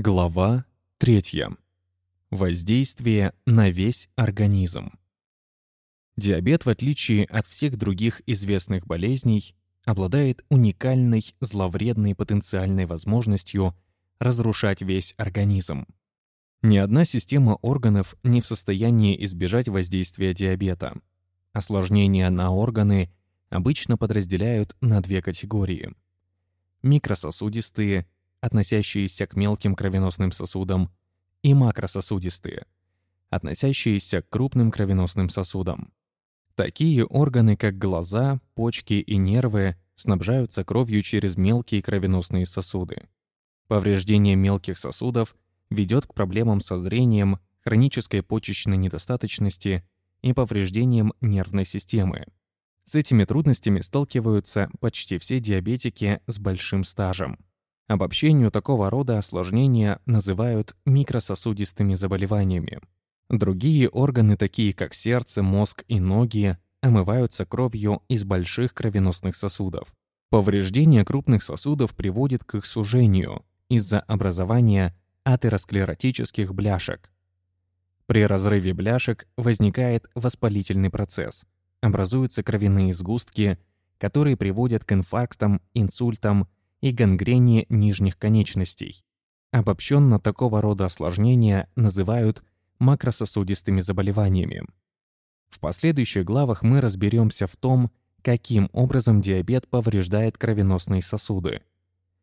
Глава 3. Воздействие на весь организм. Диабет, в отличие от всех других известных болезней, обладает уникальной зловредной потенциальной возможностью разрушать весь организм. Ни одна система органов не в состоянии избежать воздействия диабета. Осложнения на органы обычно подразделяют на две категории. Микрососудистые – относящиеся к мелким кровеносным сосудам, и макрососудистые, относящиеся к крупным кровеносным сосудам. Такие органы, как глаза, почки и нервы, снабжаются кровью через мелкие кровеносные сосуды. Повреждение мелких сосудов ведет к проблемам со зрением, хронической почечной недостаточности и повреждением нервной системы. С этими трудностями сталкиваются почти все диабетики с большим стажем. Обобщению такого рода осложнения называют микрососудистыми заболеваниями. Другие органы, такие как сердце, мозг и ноги, омываются кровью из больших кровеносных сосудов. Повреждение крупных сосудов приводит к их сужению из-за образования атеросклеротических бляшек. При разрыве бляшек возникает воспалительный процесс. Образуются кровяные сгустки, которые приводят к инфарктам, инсультам и гангрене нижних конечностей. Обобщенно такого рода осложнения называют макрососудистыми заболеваниями. В последующих главах мы разберемся в том, каким образом диабет повреждает кровеносные сосуды.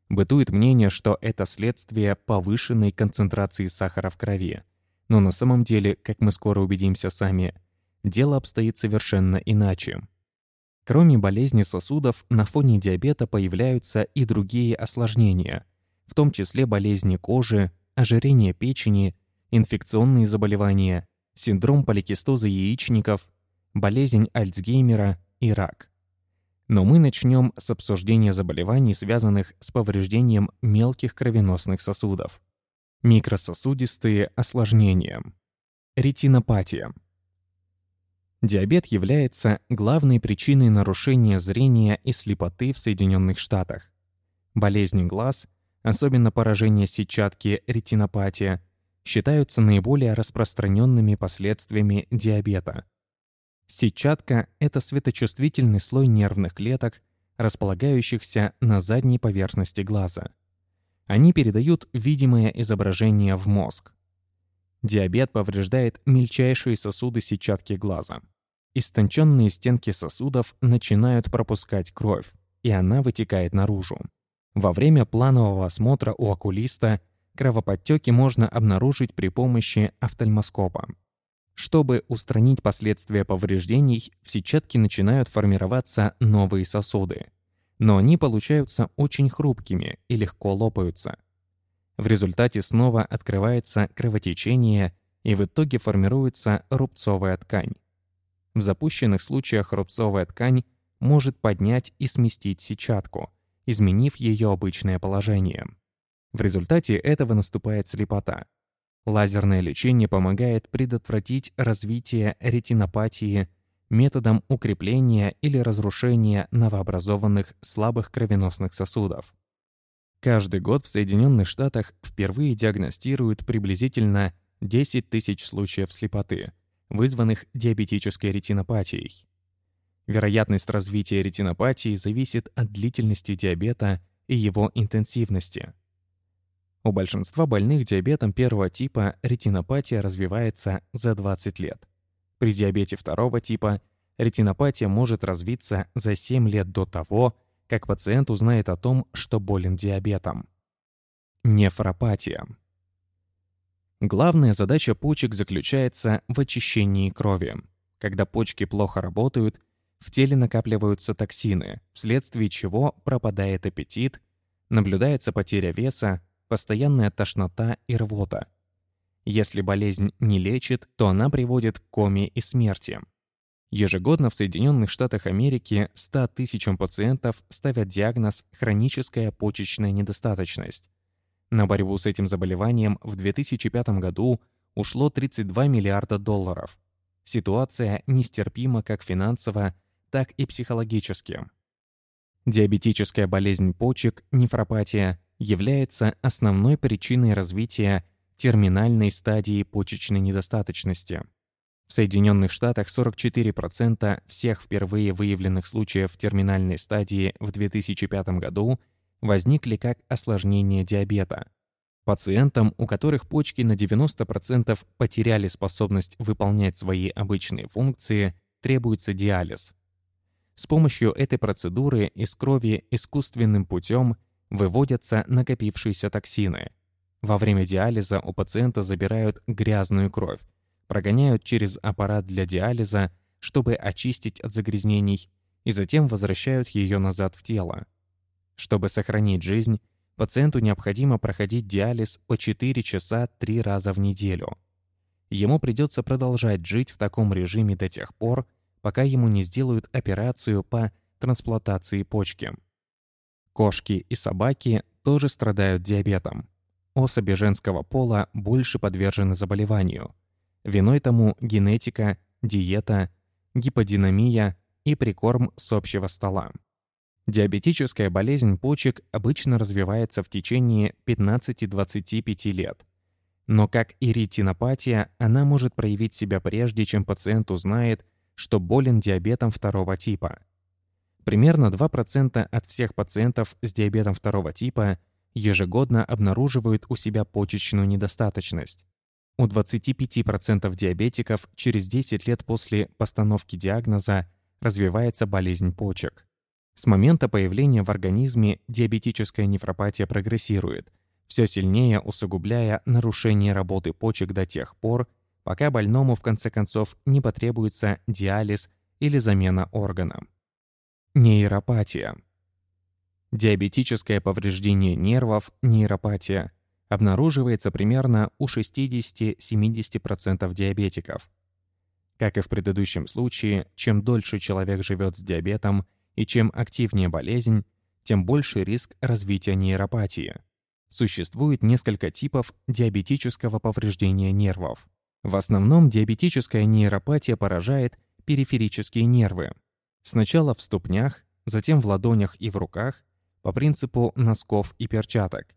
Бытует мнение, что это следствие повышенной концентрации сахара в крови. Но на самом деле, как мы скоро убедимся сами, дело обстоит совершенно иначе. Кроме болезни сосудов, на фоне диабета появляются и другие осложнения, в том числе болезни кожи, ожирение печени, инфекционные заболевания, синдром поликистоза яичников, болезнь Альцгеймера и рак. Но мы начнем с обсуждения заболеваний, связанных с повреждением мелких кровеносных сосудов. Микрососудистые осложнения. Ретинопатия – Диабет является главной причиной нарушения зрения и слепоты в Соединенных Штатах. Болезни глаз, особенно поражение сетчатки ретинопатия, считаются наиболее распространенными последствиями диабета. Сетчатка – это светочувствительный слой нервных клеток, располагающихся на задней поверхности глаза. Они передают видимое изображение в мозг. Диабет повреждает мельчайшие сосуды сетчатки глаза – истонченные стенки сосудов начинают пропускать кровь, и она вытекает наружу. Во время планового осмотра у окулиста кровоподтеки можно обнаружить при помощи офтальмоскопа. Чтобы устранить последствия повреждений, в сетчатке начинают формироваться новые сосуды. Но они получаются очень хрупкими и легко лопаются. В результате снова открывается кровотечение, и в итоге формируется рубцовая ткань. В запущенных случаях рубцовая ткань может поднять и сместить сетчатку, изменив ее обычное положение. В результате этого наступает слепота. Лазерное лечение помогает предотвратить развитие ретинопатии методом укрепления или разрушения новообразованных слабых кровеносных сосудов. Каждый год в Соединенных Штатах впервые диагностируют приблизительно 10 тысяч случаев слепоты – вызванных диабетической ретинопатией. Вероятность развития ретинопатии зависит от длительности диабета и его интенсивности. У большинства больных диабетом первого типа ретинопатия развивается за 20 лет. При диабете второго типа ретинопатия может развиться за 7 лет до того, как пациент узнает о том, что болен диабетом. Нефропатия – Главная задача почек заключается в очищении крови. Когда почки плохо работают, в теле накапливаются токсины, вследствие чего пропадает аппетит, наблюдается потеря веса, постоянная тошнота и рвота. Если болезнь не лечит, то она приводит к коме и смерти. Ежегодно в Соединенных Штатах Америки 100 тысячам пациентов ставят диагноз «хроническая почечная недостаточность», на борьбу с этим заболеванием в 2005 году ушло 32 миллиарда долларов. Ситуация нестерпима как финансово, так и психологически. Диабетическая болезнь почек, нефропатия, является основной причиной развития терминальной стадии почечной недостаточности. В Соединенных Штатах 44% всех впервые выявленных случаев терминальной стадии в 2005 году возникли как осложнение диабета. Пациентам, у которых почки на 90% потеряли способность выполнять свои обычные функции, требуется диализ. С помощью этой процедуры из крови искусственным путем выводятся накопившиеся токсины. Во время диализа у пациента забирают грязную кровь, прогоняют через аппарат для диализа, чтобы очистить от загрязнений, и затем возвращают ее назад в тело. Чтобы сохранить жизнь, пациенту необходимо проходить диализ по 4 часа 3 раза в неделю. Ему придется продолжать жить в таком режиме до тех пор, пока ему не сделают операцию по трансплантации почки. Кошки и собаки тоже страдают диабетом. Особи женского пола больше подвержены заболеванию. Виной тому генетика, диета, гиподинамия и прикорм с общего стола. Диабетическая болезнь почек обычно развивается в течение 15-25 лет. Но как и ретинопатия, она может проявить себя прежде, чем пациент узнает, что болен диабетом второго типа. Примерно 2% от всех пациентов с диабетом второго типа ежегодно обнаруживают у себя почечную недостаточность. У 25% диабетиков через 10 лет после постановки диагноза развивается болезнь почек. С момента появления в организме диабетическая нефропатия прогрессирует, все сильнее усугубляя нарушение работы почек до тех пор, пока больному в конце концов не потребуется диализ или замена органа. Нейропатия. Диабетическое повреждение нервов, нейропатия, обнаруживается примерно у 60-70% диабетиков. Как и в предыдущем случае, чем дольше человек живет с диабетом и чем активнее болезнь, тем больше риск развития нейропатии. Существует несколько типов диабетического повреждения нервов. В основном диабетическая нейропатия поражает периферические нервы. Сначала в ступнях, затем в ладонях и в руках, по принципу носков и перчаток.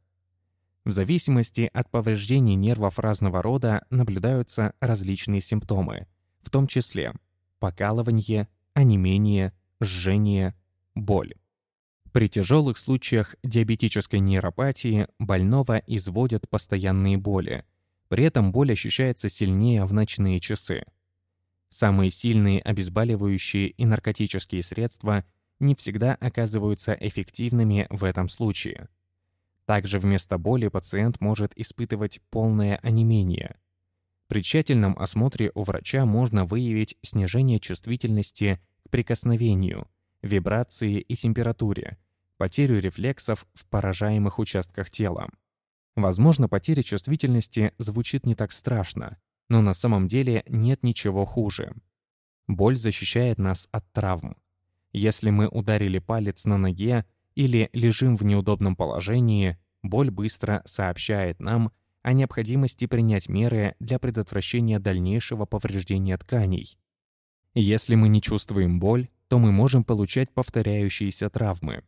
В зависимости от повреждений нервов разного рода наблюдаются различные симптомы, в том числе покалывание, онемение, жжение, боль. При тяжелых случаях диабетической нейропатии больного изводят постоянные боли – при этом боль ощущается сильнее в ночные часы. Самые сильные обезболивающие и наркотические средства не всегда оказываются эффективными в этом случае. Также вместо боли пациент может испытывать полное онемение. При тщательном осмотре у врача можно выявить снижение чувствительности прикосновению, вибрации и температуре, потерю рефлексов в поражаемых участках тела. Возможно, потеря чувствительности звучит не так страшно, но на самом деле нет ничего хуже. Боль защищает нас от травм. Если мы ударили палец на ноге или лежим в неудобном положении, боль быстро сообщает нам о необходимости принять меры для предотвращения дальнейшего повреждения тканей. Если мы не чувствуем боль, то мы можем получать повторяющиеся травмы.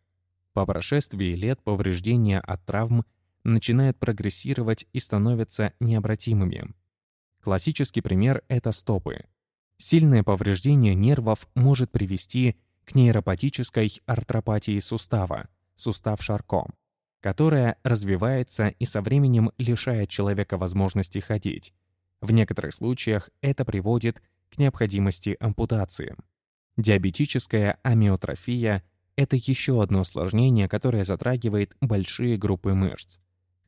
По прошествии лет повреждения от травм начинают прогрессировать и становятся необратимыми. Классический пример – это стопы. Сильное повреждение нервов может привести к нейропатической артропатии сустава, сустав Шарко, которая развивается и со временем лишает человека возможности ходить. В некоторых случаях это приводит к необходимости ампутации. Диабетическая амиотрофия – это еще одно осложнение, которое затрагивает большие группы мышц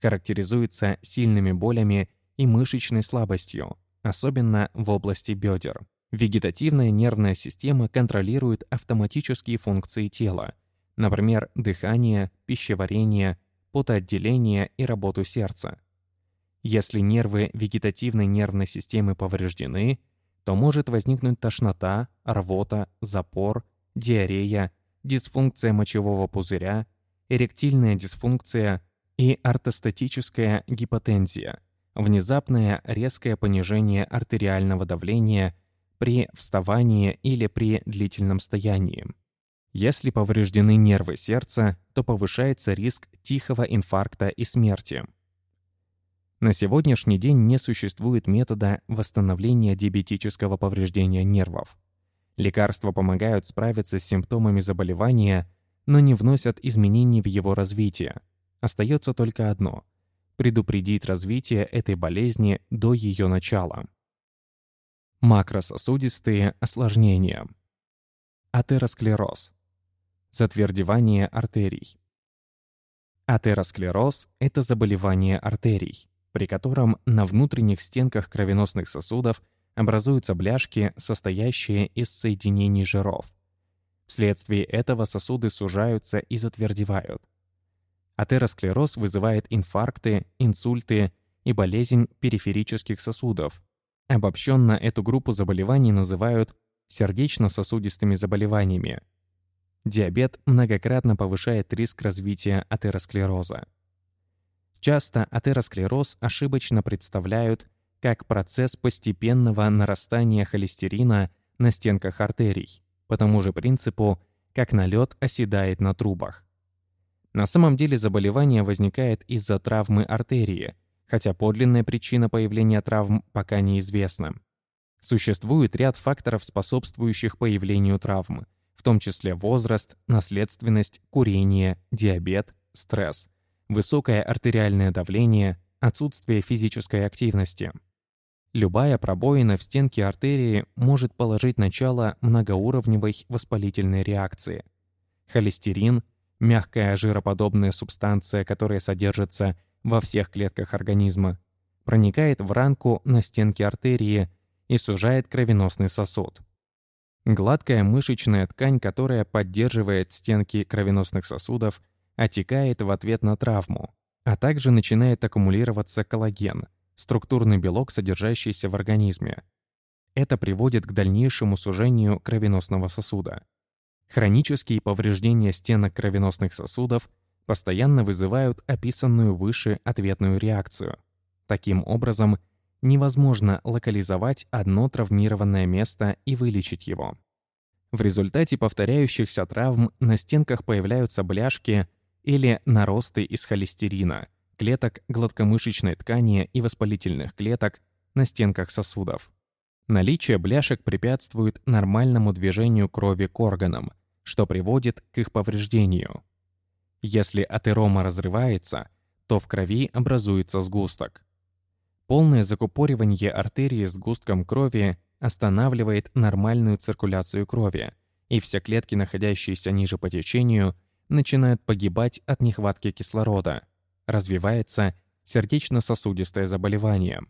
характеризуется сильными болями и мышечной слабостью, особенно в области бедер. Вегетативная нервная система контролирует автоматические функции тела, например, дыхание, пищеварение, потоотделение и работу сердца. Если нервы вегетативной нервной системы повреждены, то может возникнуть тошнота, рвота, запор, диарея, дисфункция мочевого пузыря, эректильная дисфункция, и ортостатическая гипотензия, внезапное резкое понижение артериального давления при вставании или при длительном стоянии. Если повреждены нервы сердца, то повышается риск тихого инфаркта и смерти. На сегодняшний день не существует метода восстановления диабетического повреждения нервов. Лекарства помогают справиться с симптомами заболевания, но не вносят изменений в его развитие. Остается только одно – предупредить развитие этой болезни до ее начала. Макрососудистые осложнения. Атеросклероз. Затвердевание артерий. Атеросклероз – это заболевание артерий при котором на внутренних стенках кровеносных сосудов образуются бляшки, состоящие из соединений жиров. Вследствие этого сосуды сужаются и затвердевают. Атеросклероз вызывает инфаркты, инсульты и болезнь периферических сосудов. Обобщенно эту группу заболеваний называют сердечно-сосудистыми заболеваниями. Диабет многократно повышает риск развития атеросклероза. Часто атеросклероз ошибочно представляют как процесс постепенного нарастания холестерина на стенках артерий, по тому же принципу, как налет оседает на трубах. На самом деле заболевание возникает из-за травмы артерии, хотя подлинная причина появления травм пока неизвестна. Существует ряд факторов, способствующих появлению травмы, в том числе возраст, наследственность, курение, диабет, стресс высокое артериальное давление, отсутствие физической активности. Любая пробоина в стенке артерии может положить начало многоуровневой воспалительной реакции. Холестерин – мягкая жироподобная субстанция, которая содержится во всех клетках организма, проникает в ранку на стенке артерии и сужает кровеносный сосуд. Гладкая мышечная ткань, которая поддерживает стенки кровеносных сосудов, отекает в ответ на травму, а также начинает аккумулироваться коллаген, структурный белок, содержащийся в организме. Это приводит к дальнейшему сужению кровеносного сосуда. Хронические повреждения стенок кровеносных сосудов постоянно вызывают описанную выше ответную реакцию. Таким образом, невозможно локализовать одно травмированное место и вылечить его. В результате повторяющихся травм на стенках появляются бляшки, или наросты из холестерина, клеток гладкомышечной ткани и воспалительных клеток на стенках сосудов. Наличие бляшек препятствует нормальному движению крови к органам, что приводит к их повреждению. Если атерома разрывается, то в крови образуется сгусток. Полное закупоривание артерии сгустком крови останавливает нормальную циркуляцию крови, и все клетки, находящиеся ниже по течению, начинают погибать от нехватки кислорода. Развивается сердечно-сосудистое заболевание.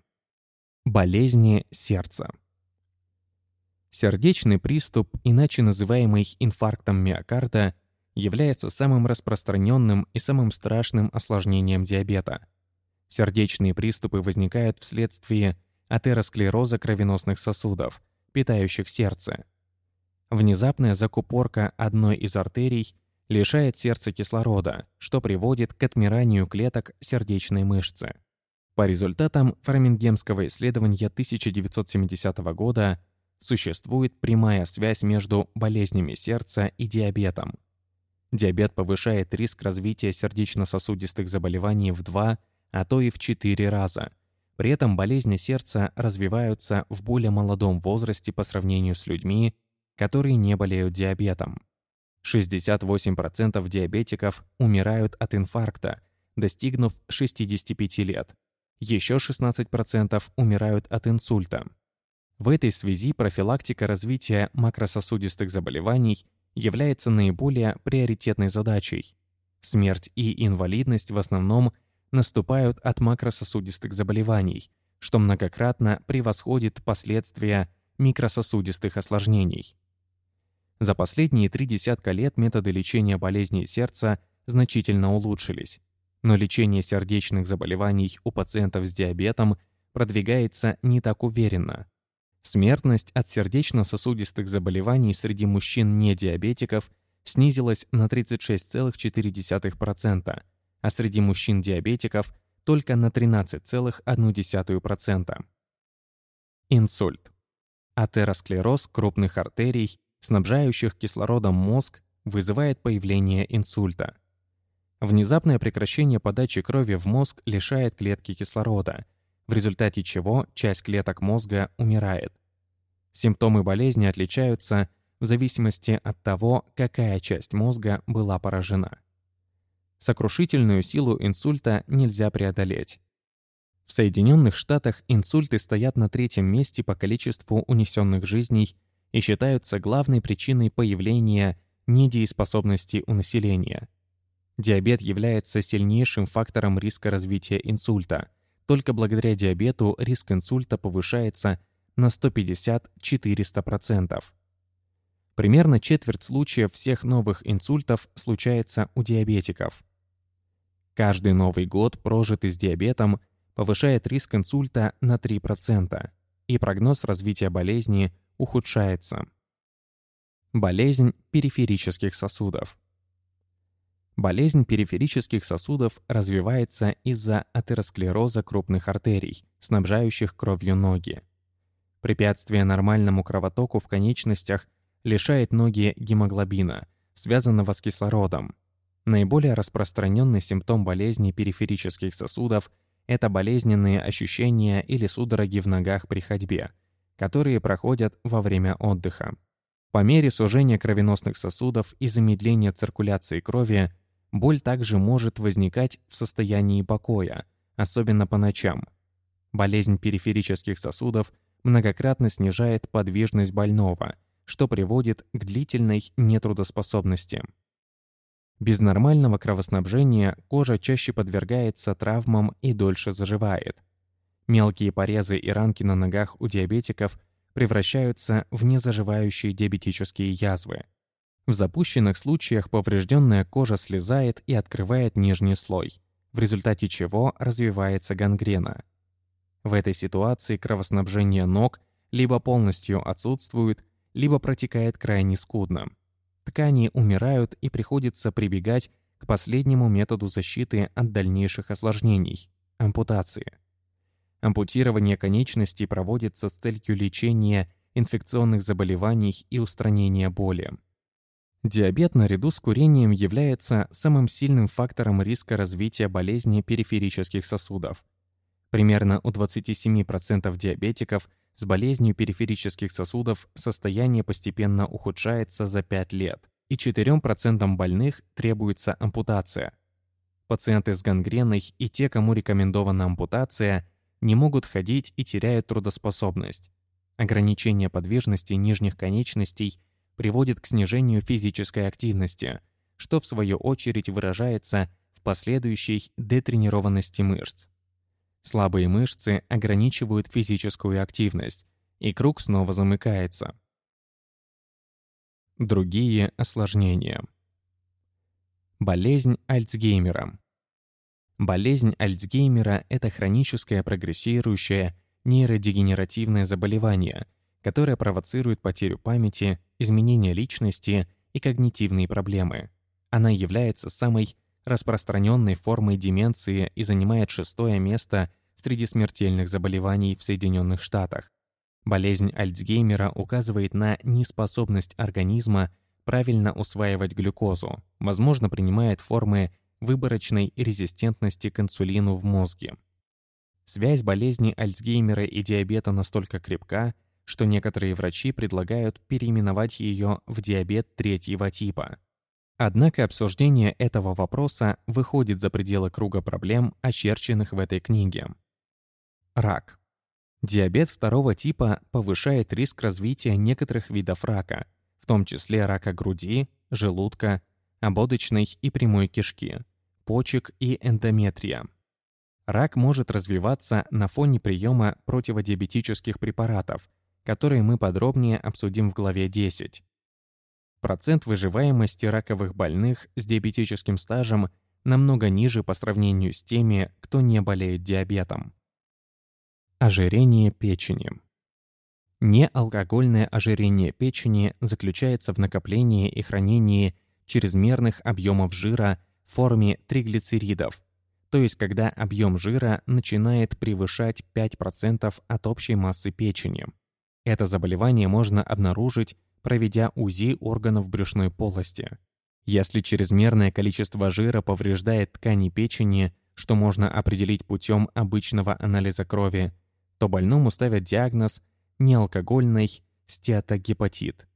Болезни сердца. Сердечный приступ, иначе называемый инфарктом миокарда, является самым распространенным и самым страшным осложнением диабета. Сердечные приступы возникают вследствие атеросклероза кровеносных сосудов, питающих сердце. Внезапная закупорка одной из артерий лишает сердца кислорода, что приводит к отмиранию клеток сердечной мышцы. По результатам Фармингемского исследования 1970 года существует прямая связь между болезнями сердца и диабетом. Диабет повышает риск развития сердечно-сосудистых заболеваний в 2, а то и в 4 раза. При этом болезни сердца развиваются в более молодом возрасте по сравнению с людьми, которые не болеют диабетом. 68% диабетиков умирают от инфаркта, достигнув 65 лет. Еще 16% умирают от инсульта. В этой связи профилактика развития макрососудистых заболеваний является наиболее приоритетной задачей. Смерть и инвалидность в основном наступают от макрососудистых заболеваний, что многократно превосходит последствия микрососудистых осложнений. За последние три десятка лет методы лечения болезней сердца значительно улучшились, но лечение сердечных заболеваний у пациентов с диабетом продвигается не так уверенно. Смертность от сердечно-сосудистых заболеваний среди мужчин-недиабетиков снизилась на 36,4%, а среди мужчин-диабетиков только на 13,1%. Инсульт. Атеросклероз крупных артерий снабжающих кислородом мозг, вызывает появление инсульта. Внезапное прекращение подачи крови в мозг лишает клетки кислорода, в результате чего часть клеток мозга умирает. Симптомы болезни отличаются в зависимости от того, какая часть мозга была поражена. Сокрушительную силу инсульта нельзя преодолеть. В Соединенных Штатах инсульты стоят на третьем месте по количеству унесенных жизней и считаются главной причиной появления недееспособности у населения. Диабет является сильнейшим фактором риска развития инсульта. Только благодаря диабету риск инсульта повышается на 150-400%. Примерно четверть случаев всех новых инсультов случается у диабетиков. Каждый Новый год, прожитый с диабетом, повышает риск инсульта на 3%, и прогноз развития болезни ухудшается. Болезнь периферических сосудов. Болезнь периферических сосудов развивается из-за атеросклероза крупных артерий, снабжающих кровью ноги. Препятствие нормальному кровотоку в конечностях лишает ноги гемоглобина, связанного с кислородом. Наиболее распространенный симптом болезни периферических сосудов – это болезненные ощущения или судороги в ногах при ходьбе, которые проходят во время отдыха. По мере сужения кровеносных сосудов и замедления циркуляции крови, боль также может возникать в состоянии покоя, особенно по ночам. Болезнь периферических сосудов многократно снижает подвижность больного, что приводит к длительной нетрудоспособности. Без нормального кровоснабжения кожа чаще подвергается травмам и дольше заживает. Мелкие порезы и ранки на ногах у диабетиков превращаются в незаживающие диабетические язвы. В запущенных случаях поврежденная кожа слезает и открывает нижний слой, в результате чего развивается гангрена. В этой ситуации кровоснабжение ног либо полностью отсутствует, либо протекает крайне скудно. Ткани умирают и приходится прибегать к последнему методу защиты от дальнейших осложнений – ампутации. Ампутирование конечностей проводится с целью лечения инфекционных заболеваний и устранения боли. Диабет наряду с курением является самым сильным фактором риска развития болезни периферических сосудов. Примерно у 27% диабетиков с болезнью периферических сосудов состояние постепенно ухудшается за 5 лет, и 4% больных требуется ампутация. Пациенты с гангреной и те, кому рекомендована ампутация, не могут ходить и теряют трудоспособность. Ограничение подвижности нижних конечностей приводит к снижению физической активности, что в свою очередь выражается в последующей детренированности мышц. Слабые мышцы ограничивают физическую активность, и круг снова замыкается. Другие осложнения. Болезнь Альцгеймера. Болезнь Альцгеймера – это хроническое прогрессирующее нейродегенеративное заболевание, которое провоцирует потерю памяти, изменение личности и когнитивные проблемы. Она является самой распространенной формой деменции и занимает шестое место среди смертельных заболеваний в Соединенных Штатах. Болезнь Альцгеймера указывает на неспособность организма правильно усваивать глюкозу, возможно, принимает формы выборочной резистентности к инсулину в мозге. Связь болезни Альцгеймера и диабета настолько крепка, что некоторые врачи предлагают переименовать ее в диабет третьего типа. Однако обсуждение этого вопроса выходит за пределы круга проблем, очерченных в этой книге. Рак. Диабет второго типа повышает риск развития некоторых видов рака, в том числе рака груди, желудка, ободочной и прямой кишки, почек и эндометрия. Рак может развиваться на фоне приема противодиабетических препаратов, которые мы подробнее обсудим в главе 10. Процент выживаемости раковых больных с диабетическим стажем намного ниже по сравнению с теми, кто не болеет диабетом. Ожирение печени. Неалкогольное ожирение печени заключается в накоплении и хранении чрезмерных объемов жира в форме триглицеридов, то есть когда объем жира начинает превышать 5% от общей массы печени. Это заболевание можно обнаружить проведя УЗИ органов брюшной полости. Если чрезмерное количество жира повреждает ткани печени, что можно определить путем обычного анализа крови, то больному ставят диагноз неалкогольный стеатогепатит.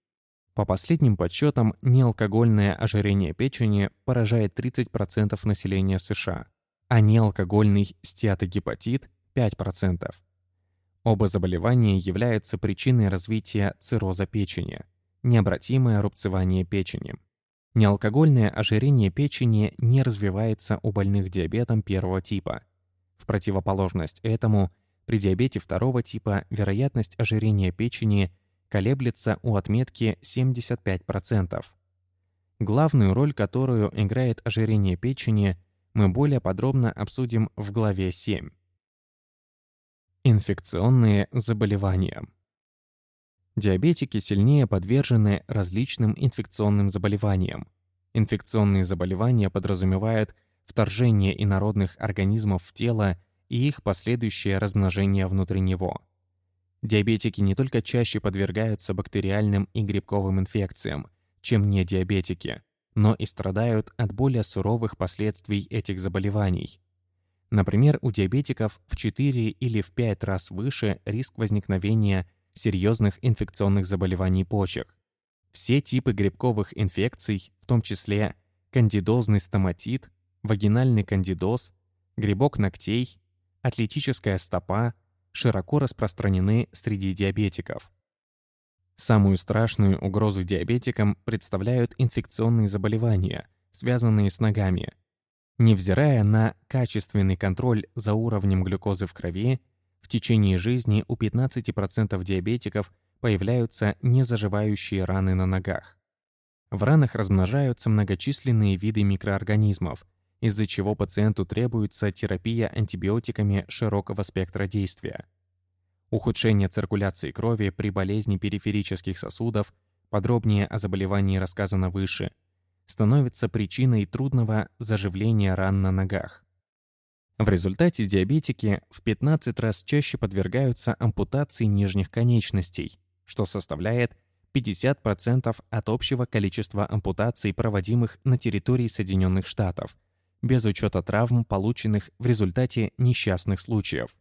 По последним подсчетам, неалкогольное ожирение печени поражает 30% населения США, а неалкогольный стеатогепатит – 5%. Оба заболевания являются причиной развития цирроза печени, необратимое рубцевание печени. Неалкогольное ожирение печени не развивается у больных диабетом первого типа. В противоположность этому, при диабете второго типа вероятность ожирения печени колеблется у отметки 75%. Главную роль, которую играет ожирение печени, мы более подробно обсудим в главе 7. Инфекционные заболевания. Диабетики сильнее подвержены различным инфекционным заболеваниям. Инфекционные заболевания подразумевают вторжение инородных организмов в тело и их последующее размножение внутри него. Диабетики не только чаще подвергаются бактериальным и грибковым инфекциям, чем не диабетики, но и страдают от более суровых последствий этих заболеваний. Например, у диабетиков в 4 или в 5 раз выше риск возникновения серьезных инфекционных заболеваний почек. Все типы грибковых инфекций, в том числе кандидозный стоматит, вагинальный кандидоз, грибок ногтей, атлетическая стопа, широко распространены среди диабетиков. Самую страшную угрозу диабетикам представляют инфекционные заболевания, связанные с ногами – Невзирая на качественный контроль за уровнем глюкозы в крови, в течение жизни у 15% диабетиков появляются незаживающие раны на ногах. В ранах размножаются многочисленные виды микроорганизмов, из-за чего пациенту требуется терапия антибиотиками широкого спектра действия. Ухудшение циркуляции крови при болезни периферических сосудов, подробнее о заболевании рассказано выше – становится причиной трудного заживления ран на ногах. В результате диабетики в 15 раз чаще подвергаются ампутации нижних конечностей, что составляет 50% от общего количества ампутаций, проводимых на территории Соединенных Штатов, без учета травм, полученных в результате несчастных случаев.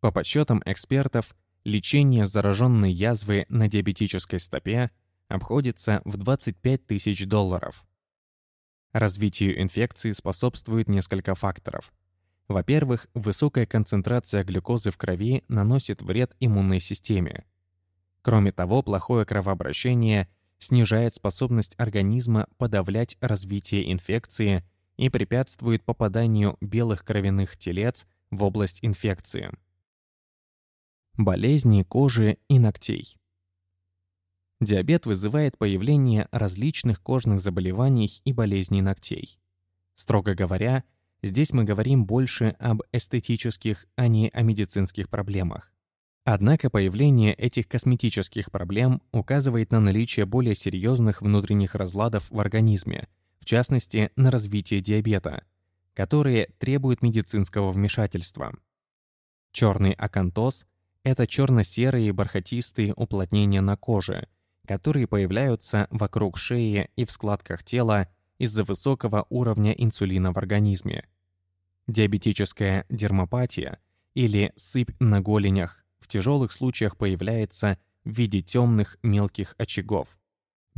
По подсчетам экспертов, лечение зараженной язвы на диабетической стопе обходится в 25 тысяч долларов. Развитию инфекции способствует несколько факторов. Во-первых, высокая концентрация глюкозы в крови наносит вред иммунной системе. Кроме того, плохое кровообращение снижает способность организма подавлять развитие инфекции и препятствует попаданию белых кровяных телец в область инфекции. Болезни кожи и ногтей. Диабет вызывает появление различных кожных заболеваний и болезней ногтей. Строго говоря, здесь мы говорим больше об эстетических, а не о медицинских проблемах. Однако появление этих косметических проблем указывает на наличие более серьезных внутренних разладов в организме, частности, на развитие диабета, которые требуют медицинского вмешательства. Черный акантоз – это черно-серые бархатистые уплотнения на коже – которые появляются вокруг шеи и в складках тела из-за высокого уровня инсулина в организме. Диабетическая дермопатия или сыпь на голенях в тяжелых случаях появляется в виде темных мелких очагов.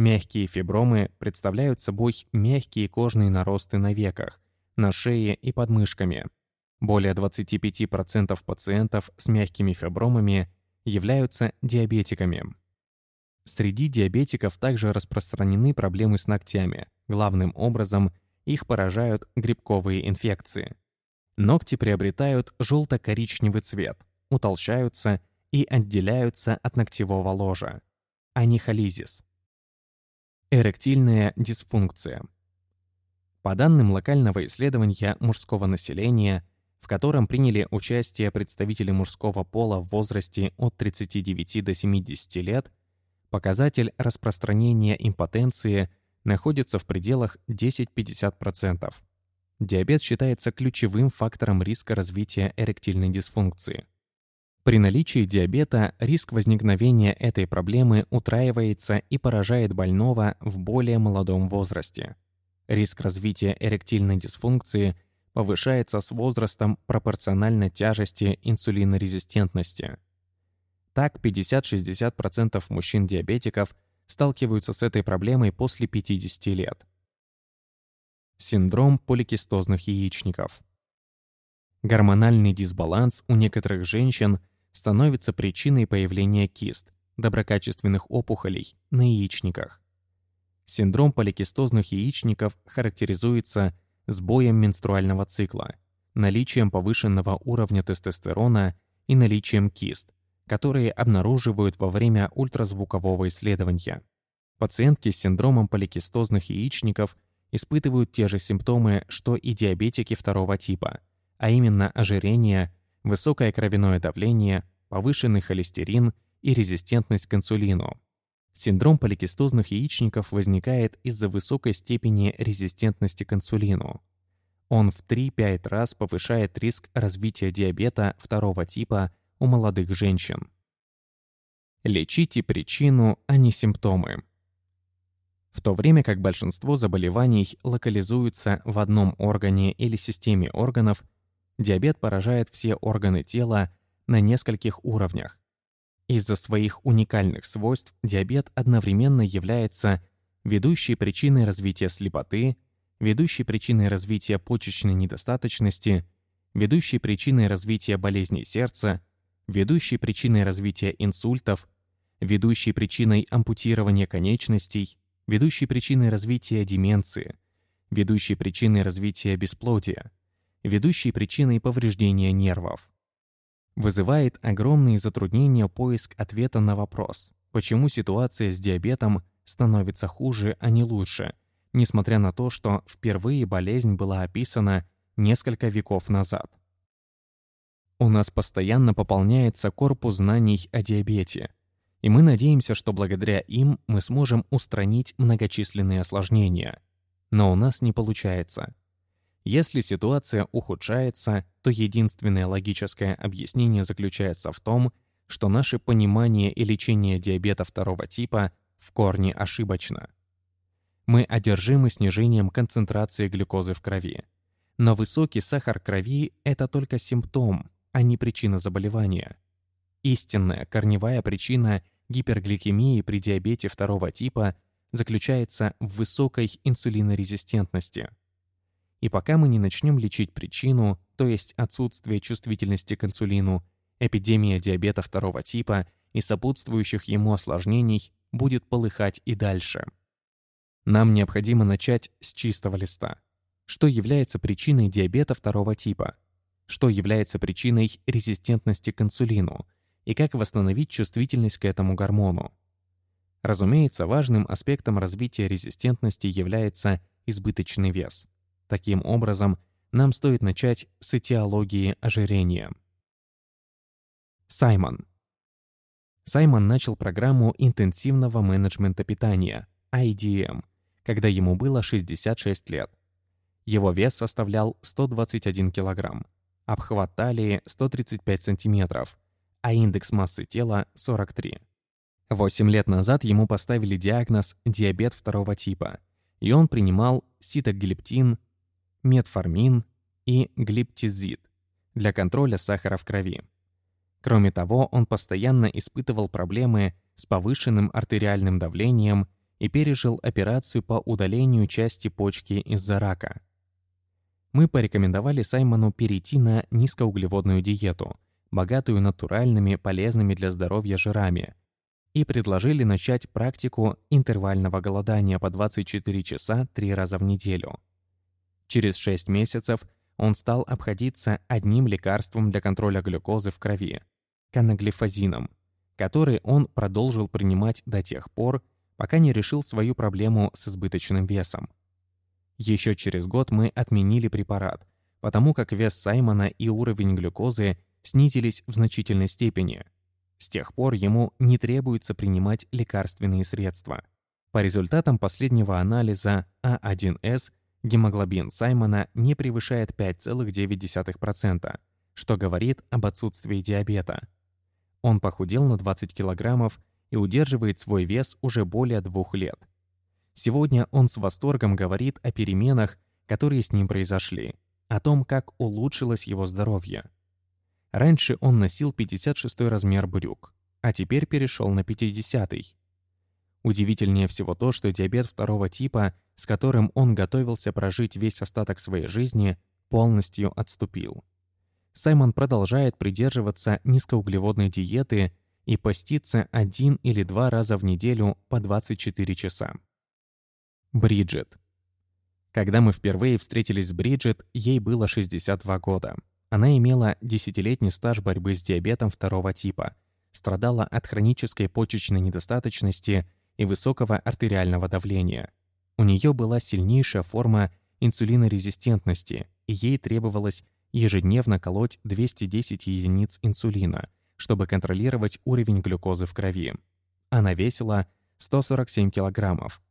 Мягкие фибромы представляют собой мягкие кожные наросты на веках, на шее и подмышками. Более 25% пациентов с мягкими фибромами являются диабетиками. Среди диабетиков также распространены проблемы с ногтями. Главным образом их поражают грибковые инфекции. Ногти приобретают желто-коричневый цвет, утолщаются и отделяются от ногтевого ложа. Анихолизис. Эректильная дисфункция. По данным локального исследования мужского населения, в котором приняли участие представители мужского пола в возрасте от 39 до 70 лет, Показатель распространения импотенции находится в пределах 10-50%. Диабет считается ключевым фактором риска развития эректильной дисфункции. При наличии диабета риск возникновения этой проблемы утраивается и поражает больного в более молодом возрасте. Риск развития эректильной дисфункции повышается с возрастом пропорционально тяжести инсулинорезистентности. Так, 50-60% мужчин-диабетиков сталкиваются с этой проблемой после 50 лет. Синдром поликистозных яичников. Гормональный дисбаланс у некоторых женщин становится причиной появления кист, доброкачественных опухолей на яичниках. Синдром поликистозных яичников характеризуется сбоем менструального цикла, наличием повышенного уровня тестостерона и наличием кист, которые обнаруживают во время ультразвукового исследования. Пациентки с синдромом поликистозных яичников испытывают те же симптомы, что и диабетики второго типа, а именно ожирение, высокое кровяное давление, повышенный холестерин и резистентность к инсулину. Синдром поликистозных яичников возникает из-за высокой степени резистентности к инсулину. Он в 3-5 раз повышает риск развития диабета второго типа у молодых женщин. Лечите причину, а не симптомы. В то время как большинство заболеваний локализуются в одном органе или системе органов, диабет поражает все органы тела на нескольких уровнях, из-за своих уникальных свойств диабет одновременно является ведущей причиной развития слепоты, ведущей причиной развития почечной недостаточности, ведущей причиной развития болезней сердца, ведущей причиной развития инсультов, ведущей причиной ампутирования конечностей, ведущей причиной развития деменции, ведущей причиной развития бесплодия, ведущей причиной повреждения нервов вызывает огромные затруднения поиск ответа на вопрос, почему ситуация с диабетом становится хуже, а не лучше, несмотря на то, что впервые болезнь была описана несколько веков назад. У нас постоянно пополняется корпус знаний о диабете, и мы надеемся, что благодаря им мы сможем устранить многочисленные осложнения. Но у нас не получается. Если ситуация ухудшается, то единственное логическое объяснение заключается в том, что наше понимание и лечение диабета второго типа в корне ошибочно. Мы одержимы снижением концентрации глюкозы в крови. Но высокий сахар крови – это только симптом, а не причина заболевания. Истинная корневая причина гипергликемии при диабете второго типа заключается в высокой инсулинорезистентности – и пока мы не начнем лечить причину, то есть отсутствие чувствительности к инсулину, эпидемия диабета второго типа и сопутствующих ему осложнений будет полыхать и дальше. Нам необходимо начать с чистого листа. Что является причиной диабета второго типа? Что является причиной резистентности к инсулину? И как восстановить чувствительность к этому гормону? Разумеется, важным аспектом развития резистентности является избыточный вес – Таким образом, нам стоит начать с этиологии ожирения. Саймон. Саймон начал программу интенсивного менеджмента питания, IDM, когда ему было 66 лет. Его вес составлял 121 кг, обхват талии 135 см, а индекс массы тела 43. Восемь лет назад ему поставили диагноз диабет второго типа, и он принимал ситоглептин, метформин и глиптизид для контроля сахара в крови. Кроме того, он постоянно испытывал проблемы с повышенным артериальным давлением и пережил операцию по удалению части почки из-за рака. Мы порекомендовали Саймону перейти на низкоуглеводную диету, богатую натуральными, полезными для здоровья жирами, и предложили начать практику интервального голодания по 24 часа 3 раза в неделю – Через 6 месяцев он стал обходиться одним лекарством для контроля глюкозы в крови – канаглифозином, который он продолжил принимать до тех пор, пока не решил свою проблему с избыточным весом. Еще через год мы отменили препарат, потому как вес Саймона и уровень глюкозы снизились в значительной степени. С тех пор ему не требуется принимать лекарственные средства. По результатам последнего анализа А1С Гемоглобин Саймона не превышает 5,9%, что говорит об отсутствии диабета. Он похудел на 20 килограммов и удерживает свой вес уже более двух лет. Сегодня он с восторгом говорит о переменах, которые с ним произошли, о том, как улучшилось его здоровье. Раньше он носил 56 размер брюк, а теперь перешел на 50. -й. Удивительнее всего то, что диабет второго типа, с которым он готовился прожить весь остаток своей жизни, полностью отступил. Саймон продолжает придерживаться низкоуглеводной диеты и поститься один или два раза в неделю по 24 часа. Бриджит. Когда мы впервые встретились с Бриджит, ей было 62 года. Она имела десятилетний стаж борьбы с диабетом второго типа, страдала от хронической почечной недостаточности и высокого артериального давления. У нее была сильнейшая форма инсулинорезистентности, и ей требовалось ежедневно колоть 210 единиц инсулина, чтобы контролировать уровень глюкозы в крови. Она весила 147 килограммов,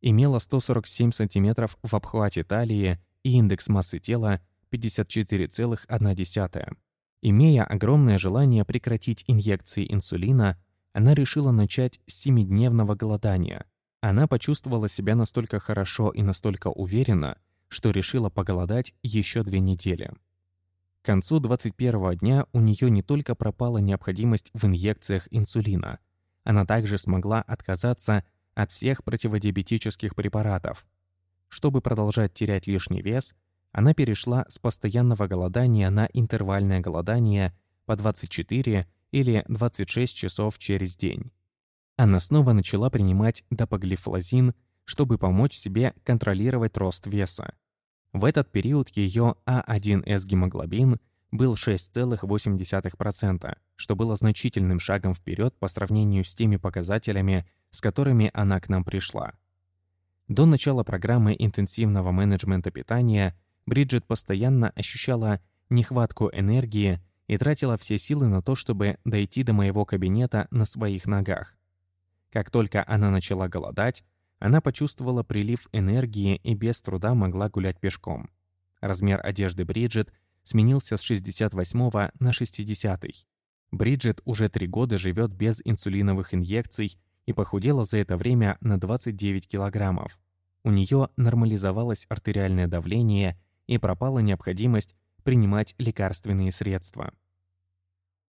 имела 147 сантиметров в обхвате талии и индекс массы тела 54,1. Имея огромное желание прекратить инъекции инсулина, она решила начать с семидневного голодания. Она почувствовала себя настолько хорошо и настолько уверенно, что решила поголодать еще две недели. К концу 21 дня у нее не только пропала необходимость в инъекциях инсулина, она также смогла отказаться от всех противодиабетических препаратов. Чтобы продолжать терять лишний вес, она перешла с постоянного голодания на интервальное голодание по 24 или 26 часов через день. Она снова начала принимать дапоглифлозин, чтобы помочь себе контролировать рост веса. В этот период ее А1С гемоглобин был 6,8%, что было значительным шагом вперед по сравнению с теми показателями, с которыми она к нам пришла. До начала программы интенсивного менеджмента питания Бриджит постоянно ощущала нехватку энергии и тратила все силы на то, чтобы дойти до моего кабинета на своих ногах. Как только она начала голодать, она почувствовала прилив энергии и без труда могла гулять пешком. Размер одежды Бриджит сменился с 68 на 60. -й. Бриджит уже три года живет без инсулиновых инъекций и похудела за это время на 29 килограммов. У нее нормализовалось артериальное давление и пропала необходимость принимать лекарственные средства.